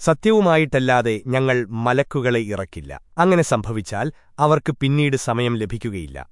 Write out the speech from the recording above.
സത്യവുമായിട്ടല്ലാതെ ഞങ്ങൾ മലക്കുകളെ ഇറക്കില്ല. അങ്ങനെ സംഭവിച്ചാൽ അവർക്ക് പിന്നീട് സമയം ലഭിക്കുകയില്ല.